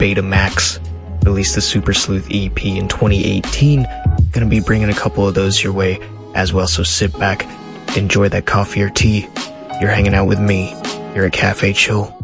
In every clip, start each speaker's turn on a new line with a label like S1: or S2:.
S1: Betamax released the Super Sleuth EP in 2018. Gonna be bringing a couple of those your way as well, so sit back, enjoy that coffee or tea. You're hanging out with me You're at Cafe Chill.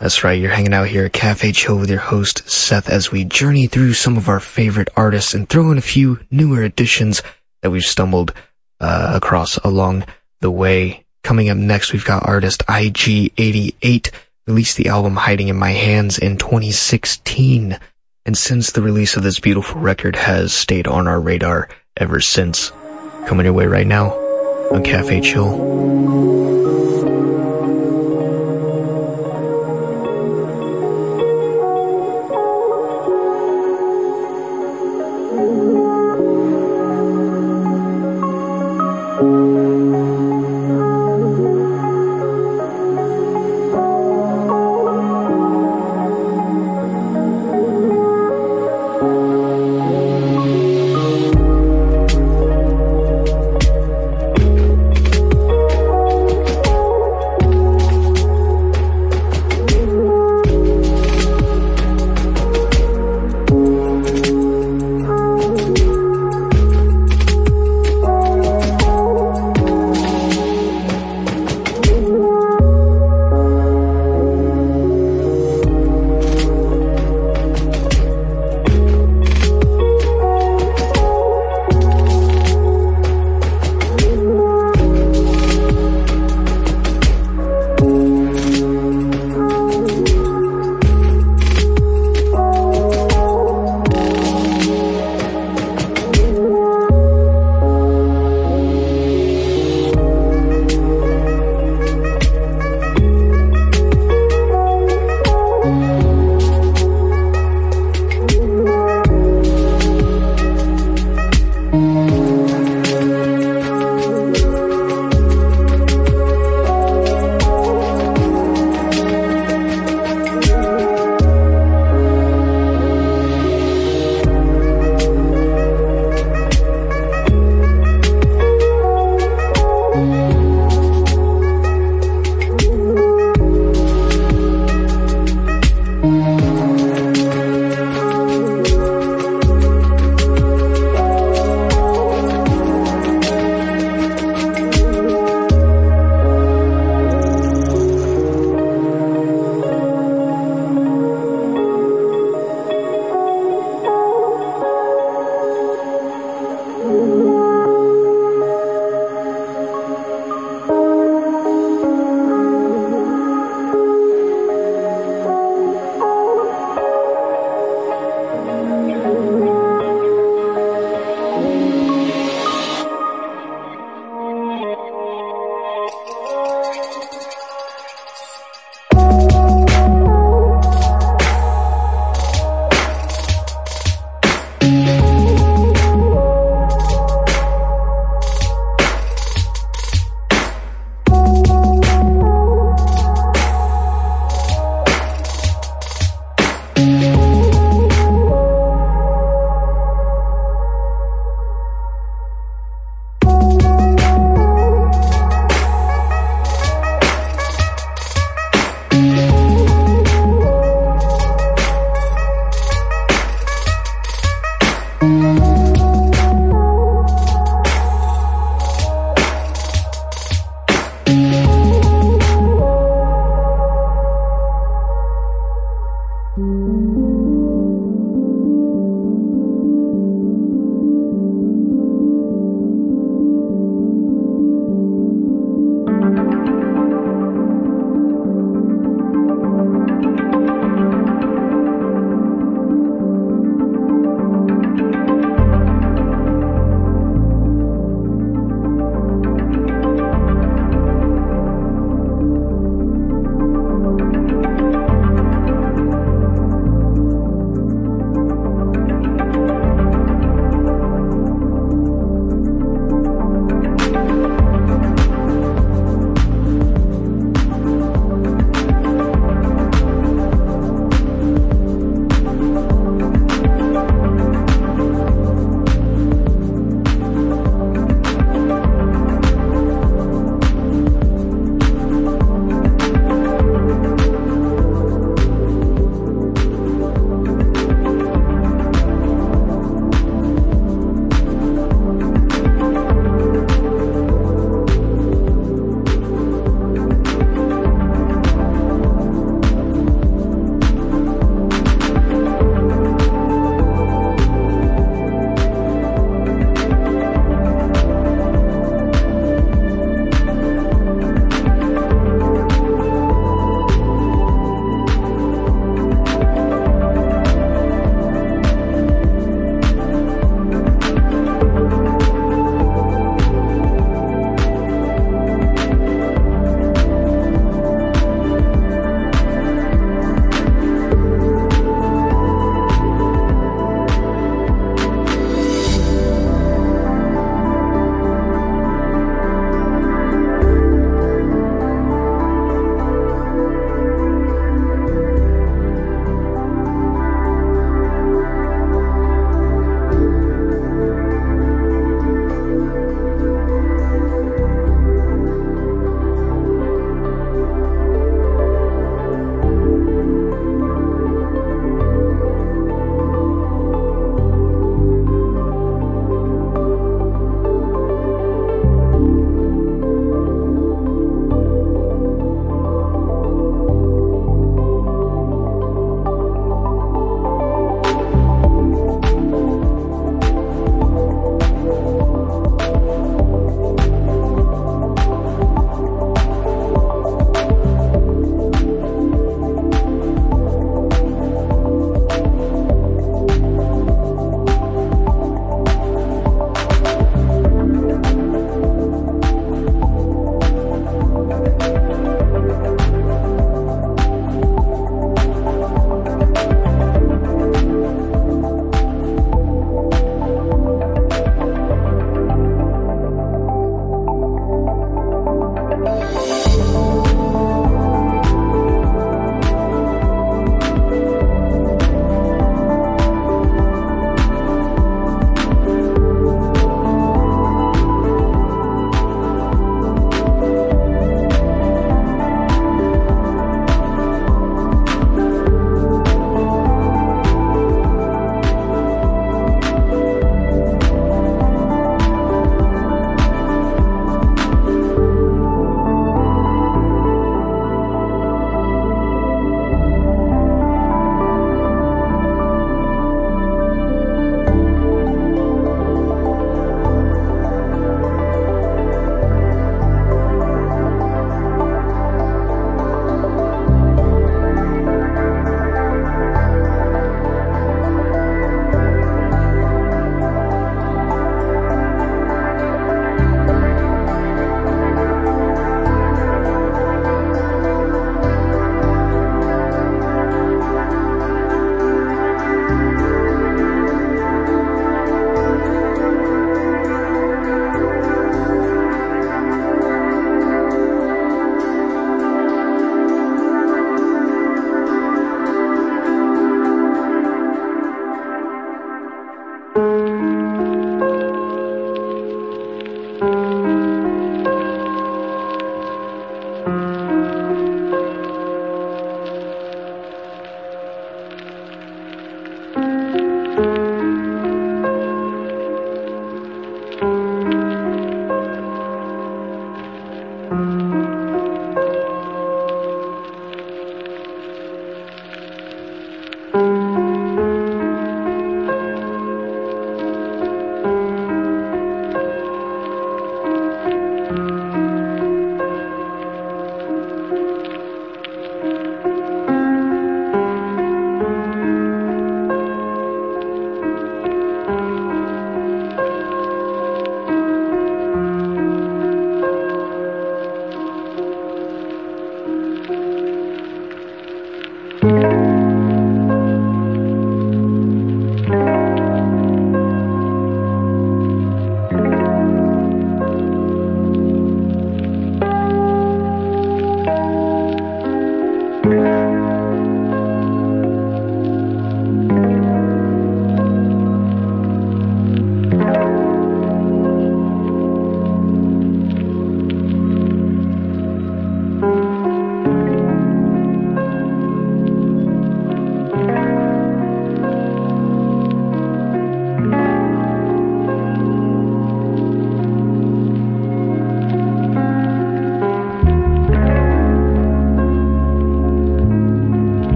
S1: That's right, you're hanging out here at Cafe Chill with your host, Seth, as we journey through some of our favorite artists and throw in a few newer additions that we've stumbled uh, across along the way. Coming up next, we've got artist IG88, released the album Hiding in My Hands in 2016. And since the release of this beautiful record has stayed on our radar ever since. Coming your way right now on Cafe Chill.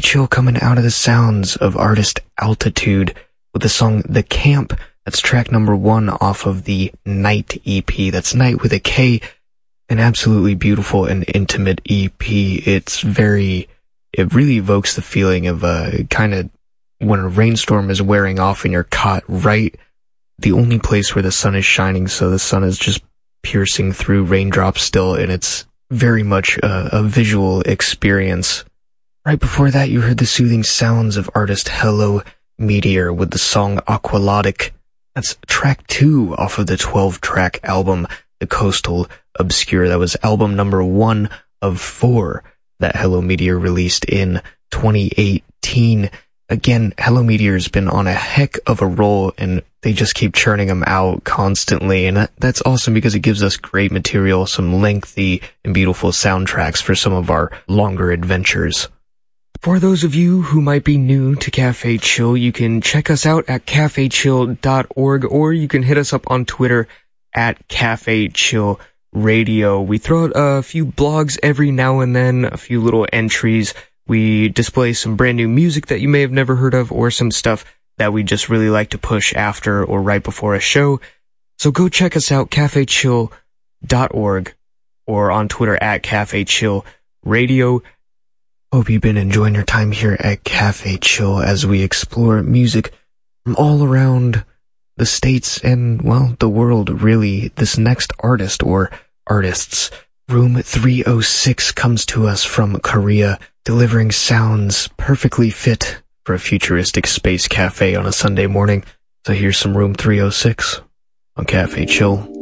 S1: Chill coming out of the sounds of artist Altitude with the song The Camp. That's track number one off of the Night EP. That's Night with a K. An absolutely beautiful and intimate EP. It's very, it really evokes the feeling of, uh, kind of when a rainstorm is wearing off and you're caught right the only place where the sun is shining, so the sun is just piercing through raindrops still, and it's very much a, a visual experience. Right before that, you heard the soothing sounds of artist Hello Meteor with the song Aqualotic. That's track two off of the 12 track album, The Coastal Obscure. That was album number one of four that Hello Meteor released in 2018 again, Hello Meteor's been on a heck of a roll and they just keep churning them out constantly. And that, that's awesome because it gives us great material, some lengthy and beautiful soundtracks for some of our longer adventures. For those of you who might be new to Cafe Chill, you can check us out at cafechill.org or you can hit us up on Twitter at Cafe Chill Radio. We throw out a few blogs every now and then, a few little entries we display some brand new music that you may have never heard of or some stuff that we just really like to push after or right before a show. So go check us out, cafechill.org or on Twitter at Cafe Chill Radio. Hope you've been enjoying your time here at Cafe Chill as we explore music from all around the states and, well, the world really. This next artist or artists, Room 306 comes to us from Korea delivering sounds perfectly fit for a futuristic space cafe on a Sunday morning. So here's some room 306 on Cafe Chill.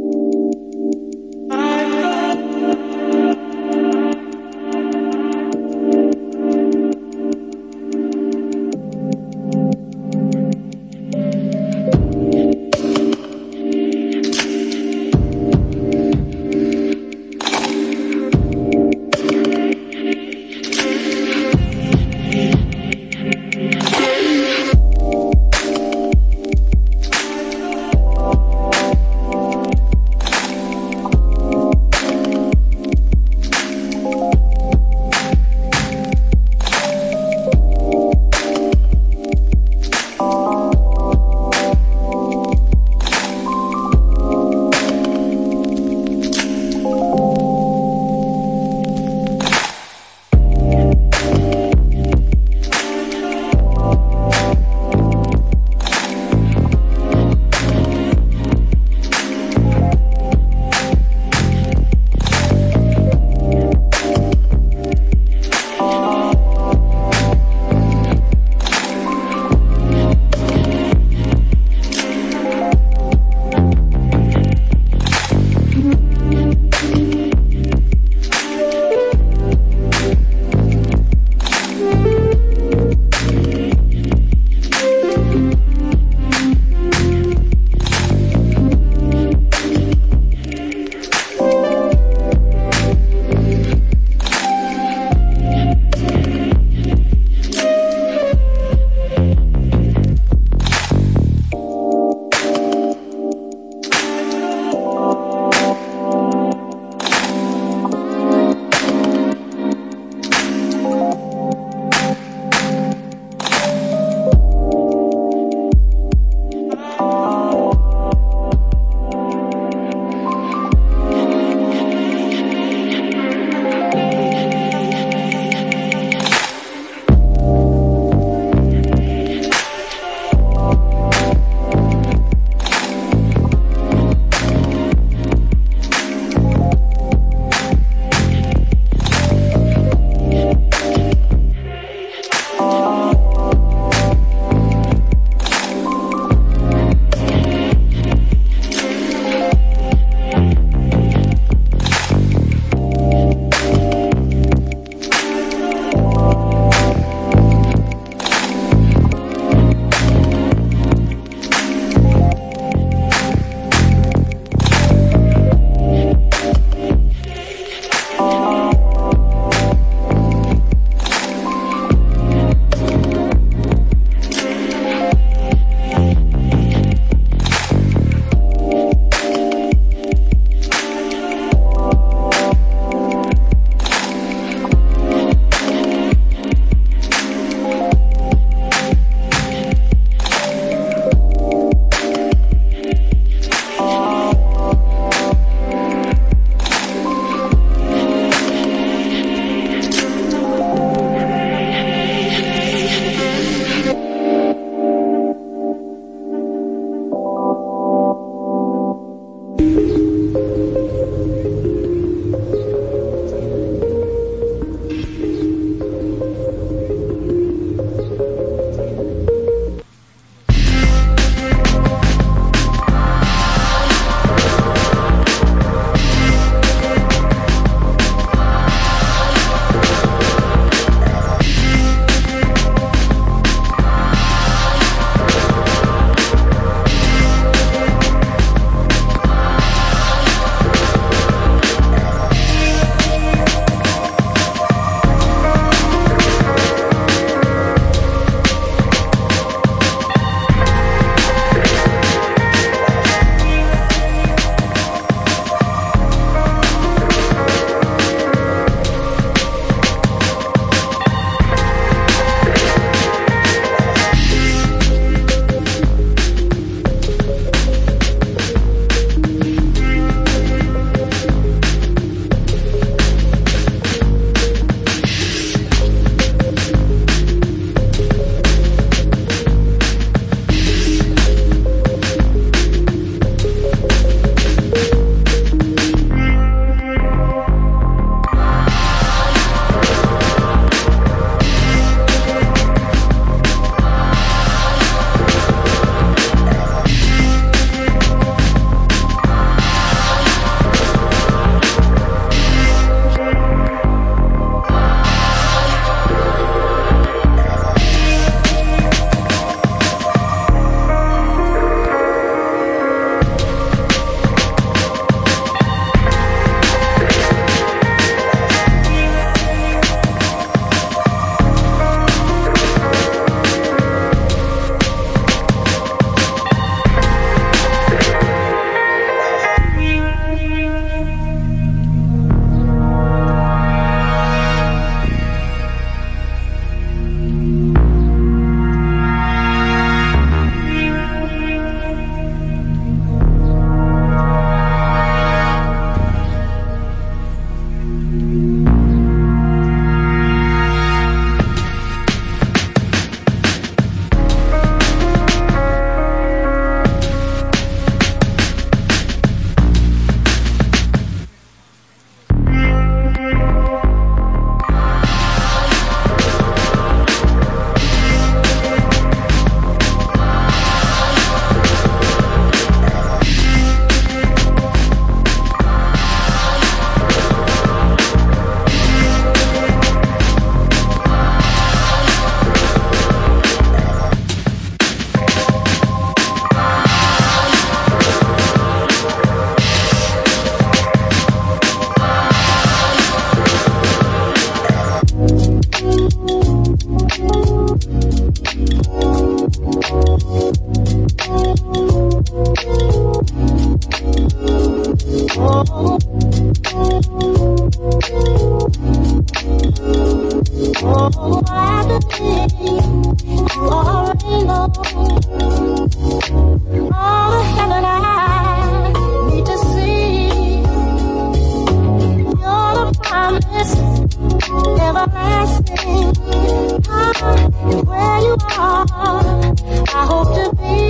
S2: I hope to be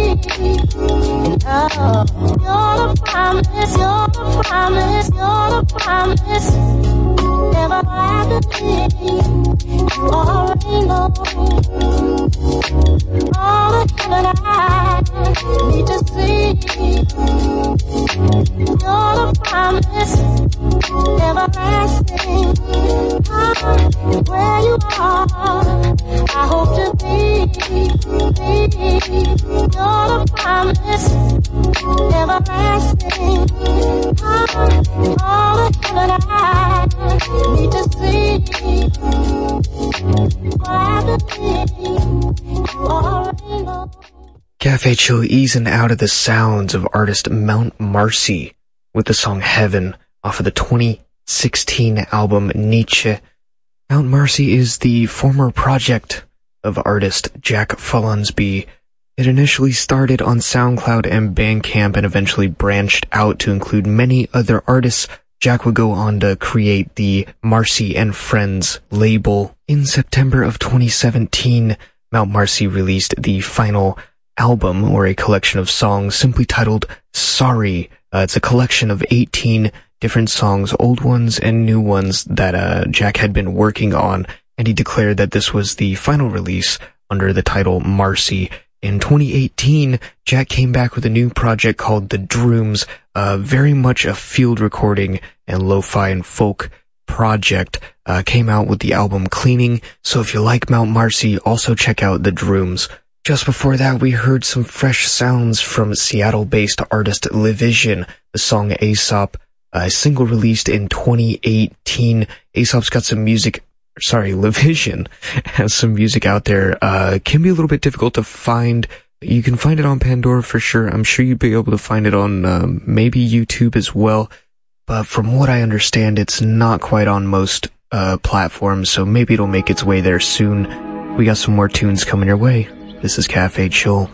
S2: love. You're the promise, you're the promise, you're the promise. Never have to be.
S1: Chill easing out of the sounds of artist Mount Marcy with the song Heaven off of the 2016 album Nietzsche. Mount Marcy is the former project of artist Jack Follansby. It initially started on SoundCloud and Bandcamp and eventually branched out to include many other artists. Jack would go on to create the Marcy and Friends label. In September of 2017, Mount Marcy released the final album or a collection of songs simply titled Sorry. Uh, it's a collection of 18 different songs, old ones and new ones that uh, Jack had been working on, and he declared that this was the final release under the title Marcy. In 2018, Jack came back with a new project called The Drooms, uh, very much a field recording and lo-fi and folk project. Uh, came out with the album Cleaning, so if you like Mount Marcy, also check out The Drooms. Just before that, we heard some fresh sounds from Seattle-based artist Livision, the song Aesop, a single released in 2018. Aesop's got some music, sorry, Livision has some music out there. Uh, can be a little bit difficult to find. You can find it on Pandora for sure. I'm sure you'd be able to find it on um, maybe YouTube as well. But from what I understand, it's not quite on most uh, platforms, so maybe it'll make its way there soon. We got some more tunes coming your way. This is Cafe Chill.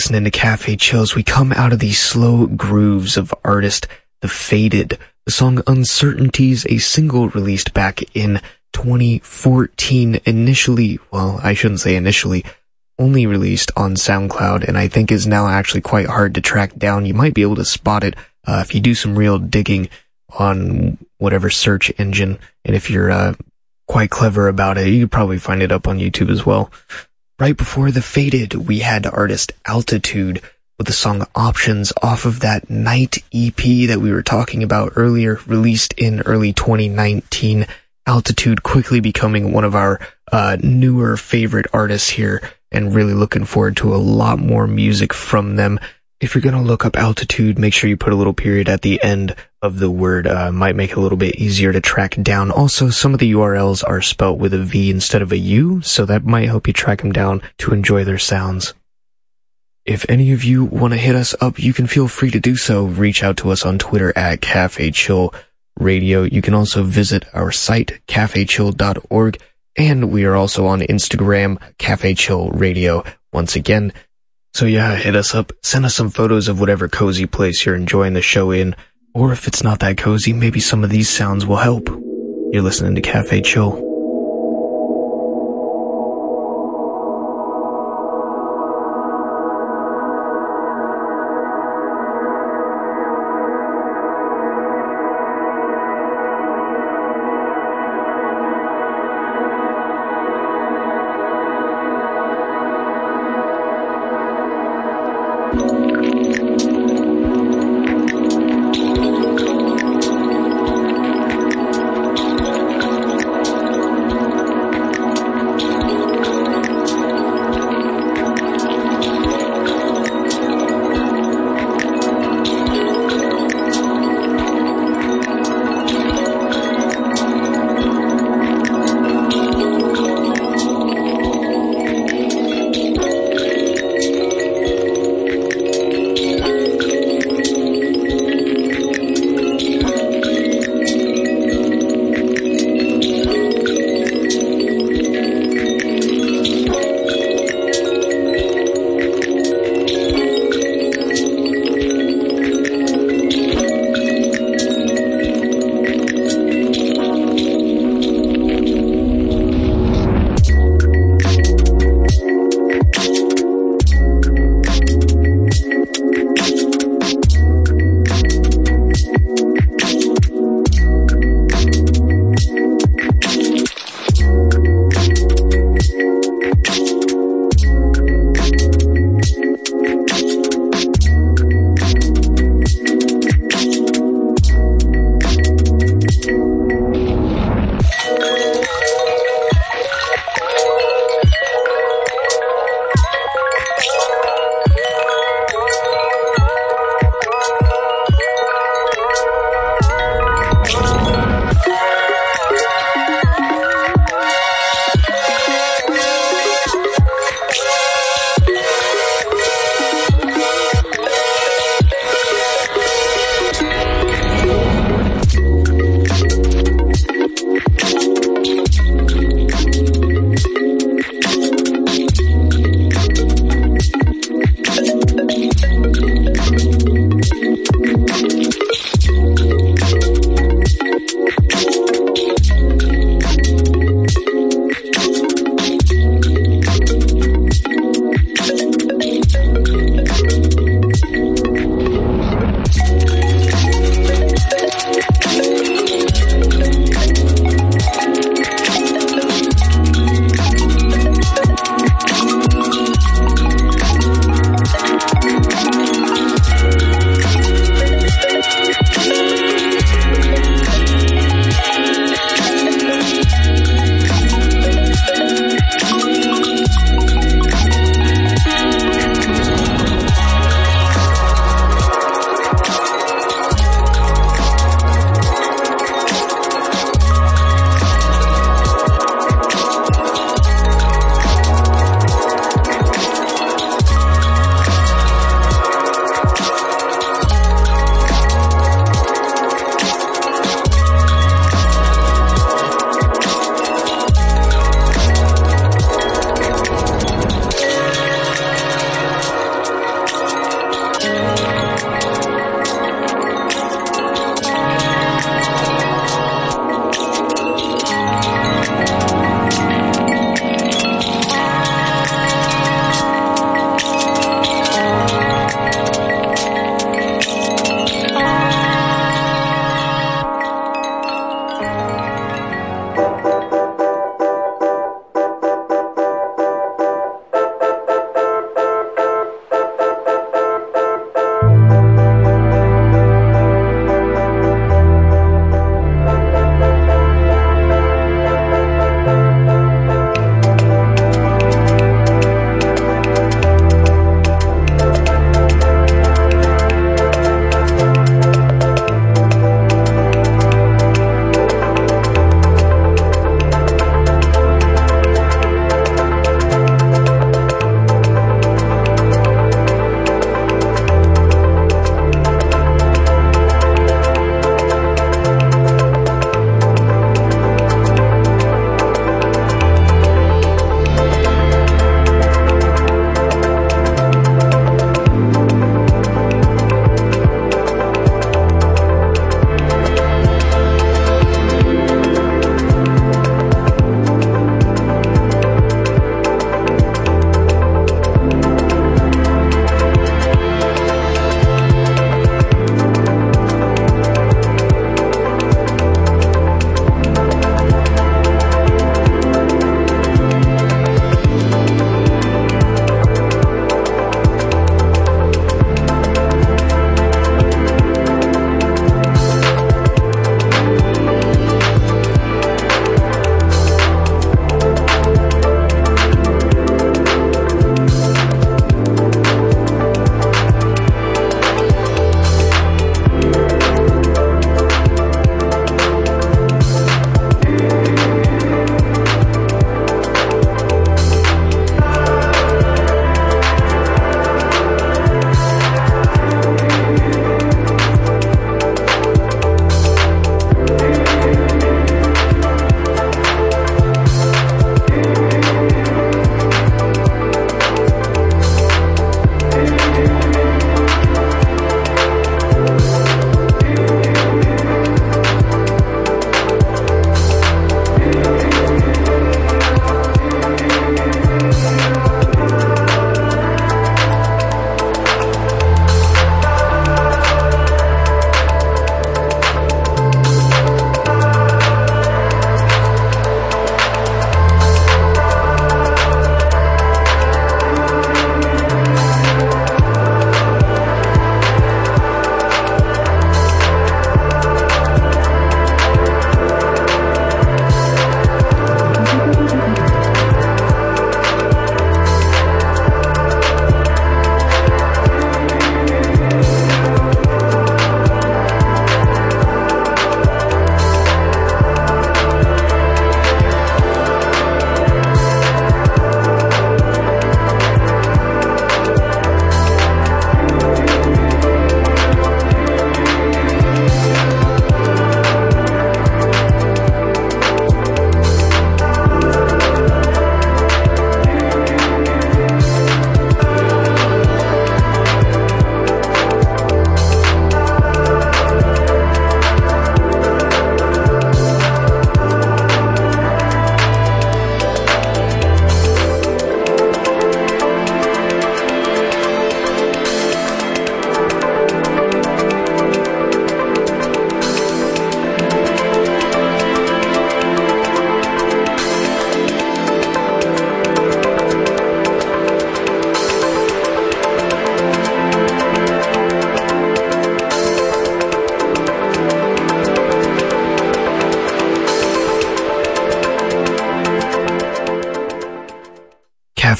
S1: Listening to Cafe Chills, we come out of these slow grooves of artist The Faded. The song Uncertainties, a single released back in 2014, initially, well, I shouldn't say initially, only released on SoundCloud, and I think is now actually quite hard to track down. You might be able to spot it uh, if you do some real digging on whatever search engine, and if you're uh, quite clever about it, you could probably find it up on YouTube as well. Right before the faded, we had artist Altitude with the song Options off of that Night EP that we were talking about earlier, released in early 2019. Altitude quickly becoming one of our uh, newer favorite artists here and really looking forward to a lot more music from them. If you're going to look up altitude, make sure you put a little period at the end of the word. Uh, might make it a little bit easier to track down. Also, some of the URLs are spelt with a V instead of a U, so that might help you track them down to enjoy their sounds. If any of you want to hit us up, you can feel free to do so. Reach out to us on Twitter at Cafe Chill Radio. You can also visit our site, cafechill.org, and we are also on Instagram, Cafe Chill Radio. Once again, so yeah, hit us up, send us some photos of whatever cozy place you're enjoying the show in, or if it's not that cozy, maybe some of these sounds will help. You're listening to Cafe Chill.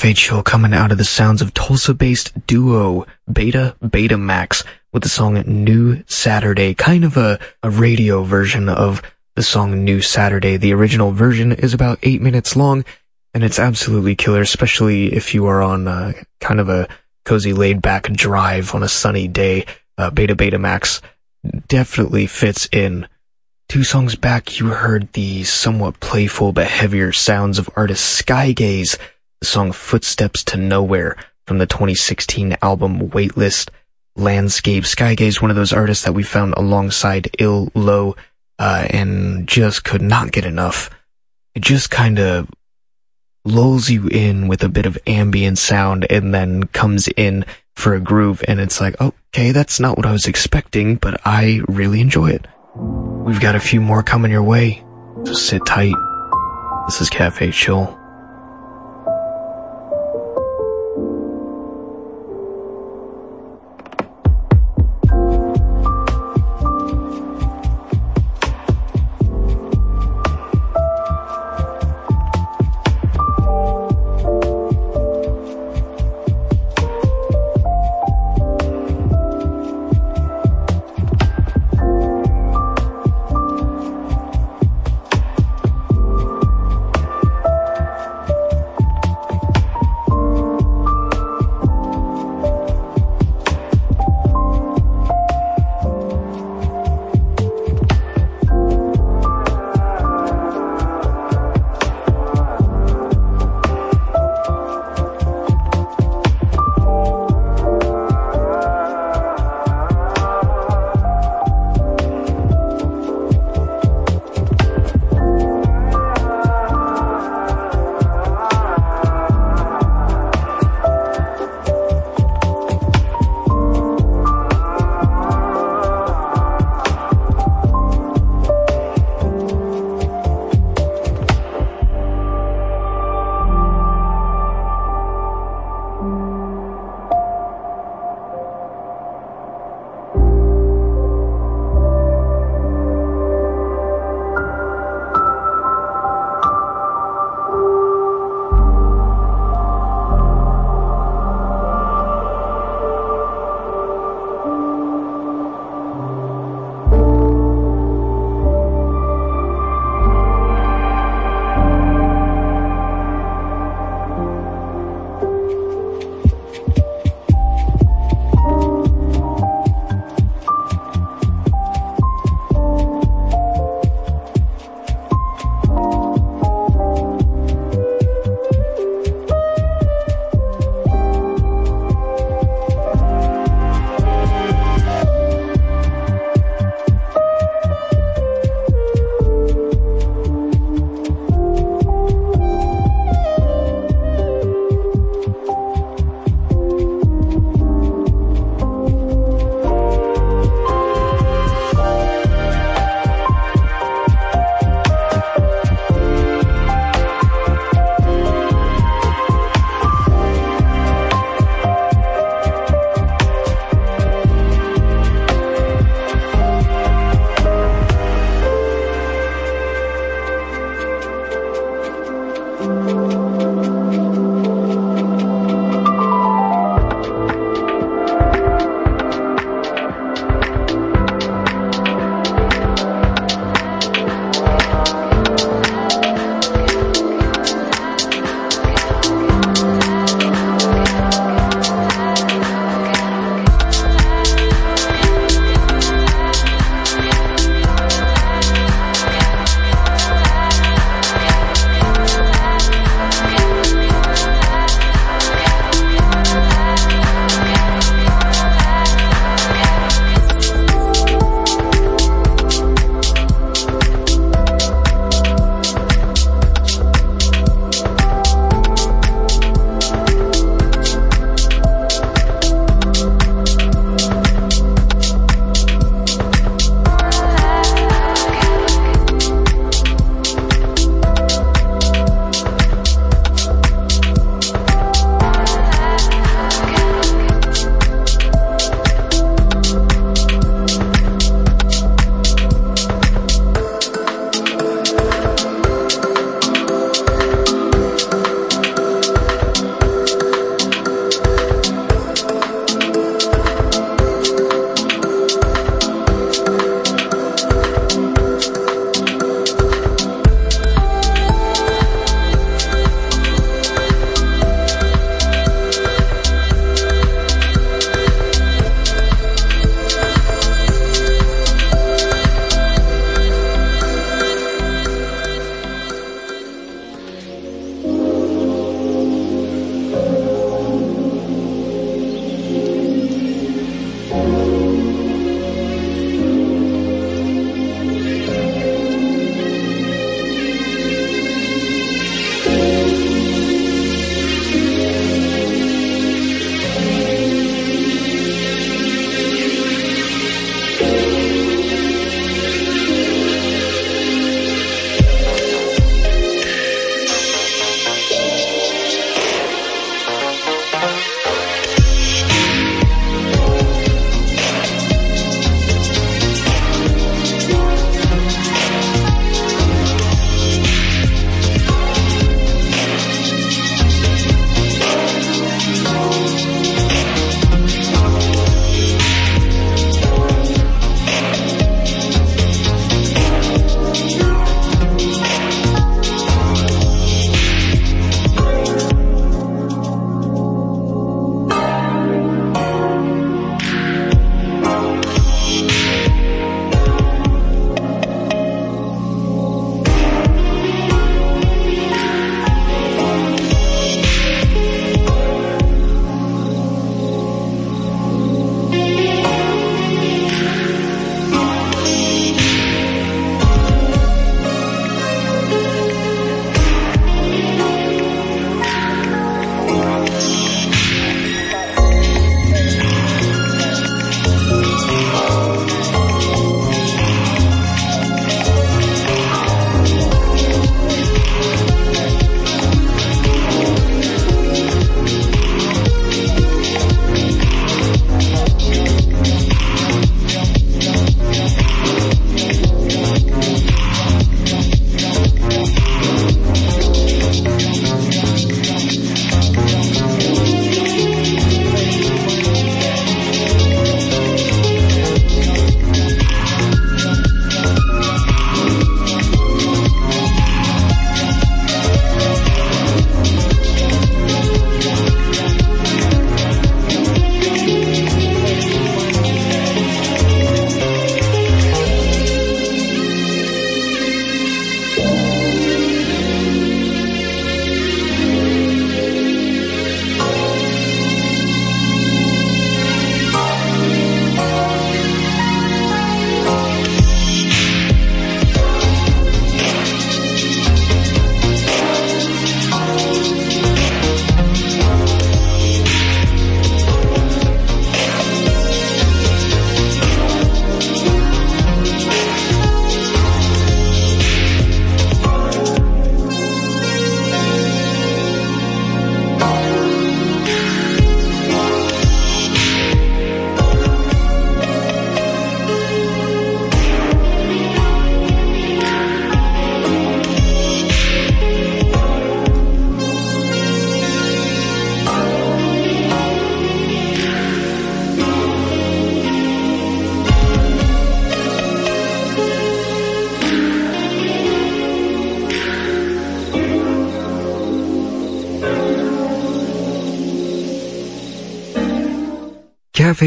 S1: Cafe coming out of the sounds of Tulsa-based duo Beta Beta Max with the song New Saturday, kind of a, a radio version of the song New Saturday. The original version is about eight minutes long, and it's absolutely killer, especially if you are on uh, kind of a cozy laid back drive on a sunny day. Uh, Beta Max definitely fits in. Two songs back, you heard the somewhat playful but heavier sounds of artist Skygaze, the song Footsteps to Nowhere from the 2016 album Waitlist Landscape. Skygaze, one of those artists that we found alongside Ill Low, uh, and just could not get enough. It just kind of lulls you in with a bit of ambient sound and then comes in for a groove and it's like, okay, that's not what I was expecting, but I really enjoy it. We've got a few more coming your way, so sit tight. This is Cafe Chill.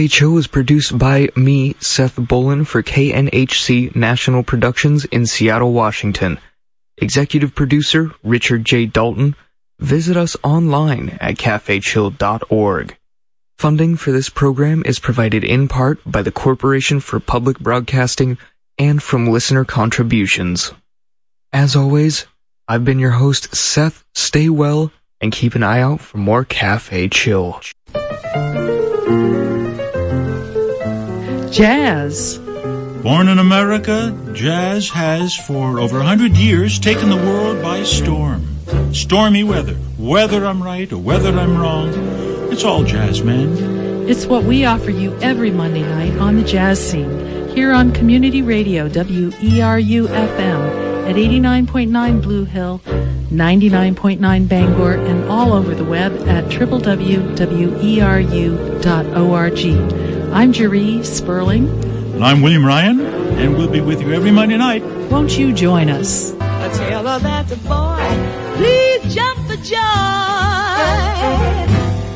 S1: Chill is produced by me, Seth Bolin, for KNHC National Productions in Seattle, Washington. Executive producer, Richard J. Dalton. Visit us online at cafechill.org. Funding for this program is provided in part by the Corporation for Public Broadcasting and from listener contributions. As always, I've been your host, Seth. Stay well and keep an eye out for more Cafe Chill.
S3: Jazz.
S4: Born in America, jazz has for over a hundred years taken the world by storm. Stormy weather, whether I'm right or whether I'm wrong, it's all jazz, man.
S3: It's what we offer you every Monday night on the jazz scene here on Community Radio WERU FM at 89.9 Blue Hill, 99.9 Bangor, and all over the web at www.weru.org. I'm Jeree Sperling.
S4: And I'm William Ryan, and we'll be with you every Monday night.
S3: Won't you join us?
S2: Tell her that the boy, please jump for joy.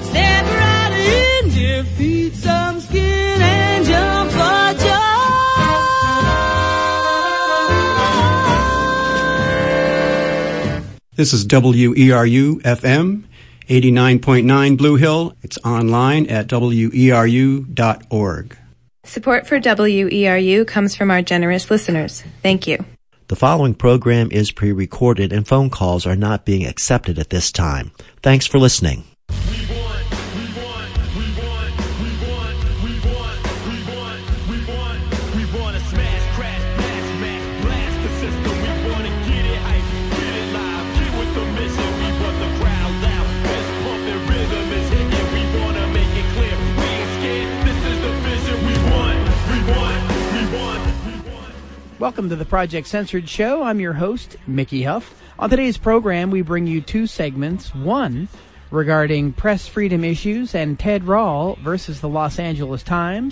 S2: Step right in, defeat some skin and jump for joy.
S5: This is WERU FM 89.9 Blue Hill. It's online at weru.org.
S6: Support for WERU comes from our generous listeners. Thank you.
S7: The following program is pre recorded and phone calls are not being accepted at this time. Thanks for listening.
S8: Welcome to the Project Censored Show. I'm your host, Mickey Huff. On today's program, we bring you two segments. One regarding press freedom issues and Ted Rall versus the Los Angeles Times.